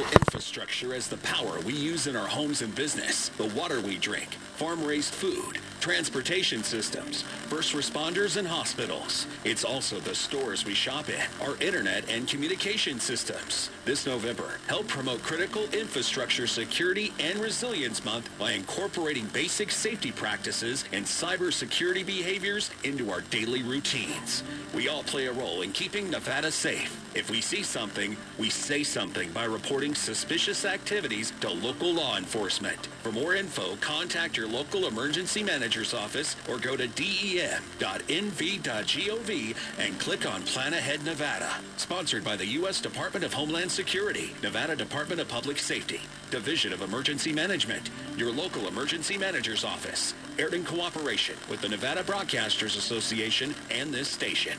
critical infrastructure as the power we use in our homes and business, the water we drink, farm-raised food, transportation systems, first responders and hospitals. It's also the stores we shop in, our internet and communication systems. This November, help promote critical infrastructure security and resilience month by incorporating basic safety practices and cybersecurity behaviors into our daily routines. We all play a role in keeping Nevada safe. If we see something, we say something by reporting suspicious activities to local law enforcement. For more info, contact your local emergency manager's office or go to dem.nv.gov and click on Plan Ahead Nevada. Sponsored by the U.S. Department of Homeland Security, Nevada Department of Public Safety, Division of Emergency Management, your local emergency manager's office. Aired in cooperation with the Nevada Broadcasters Association and this station.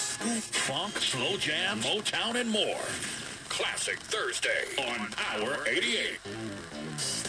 Funk, slow jam, Motown, and more. Classic Thursday on Power 88.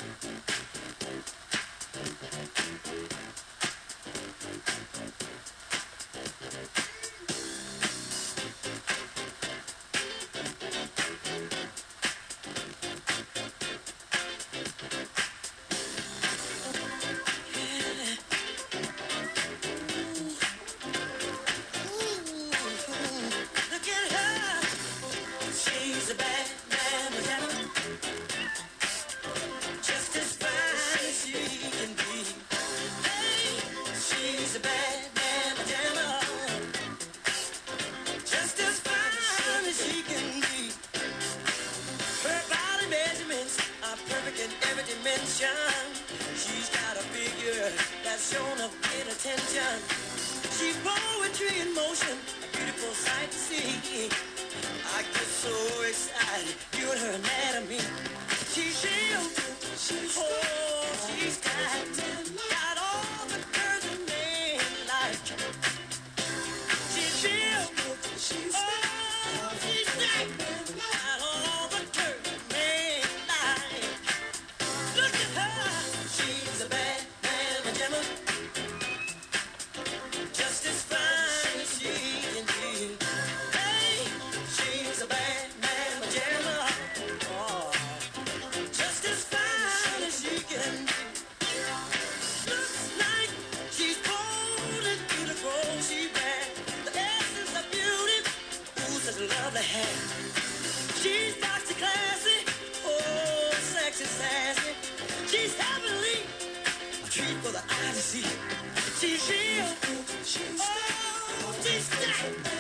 Shown of great attention. She's poetry in motion, a beautiful sight to see. I get so excited viewing her anatomy. She's shielded, she's oh, see. She's real. She's oh, she's.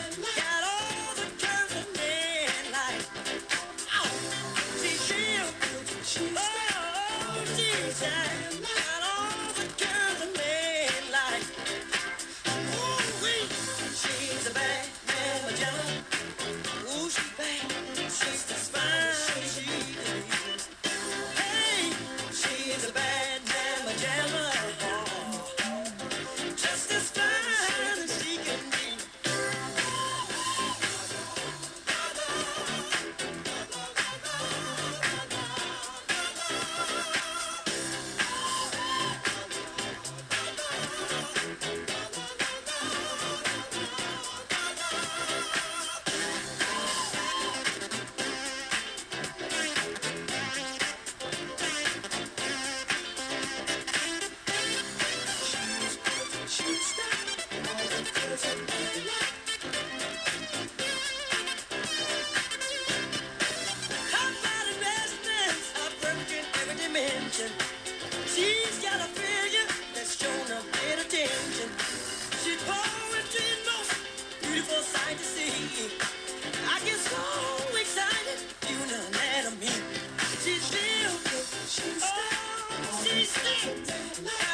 Oh, she's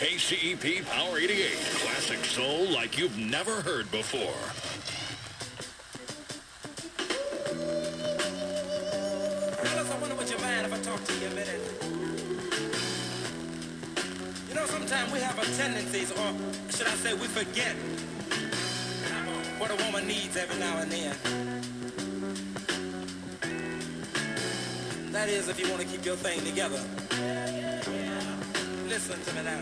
KCEP Power 88. Classic soul like you've never heard before. Alice, I wonder would you mind if I talk to you a minute. You know, sometimes we have a tendency, or uh, should I say we forget what a woman needs every now and then. That is if you want to keep your thing together. Listen to me now.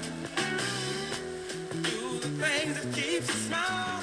Do the things that keeps you smile.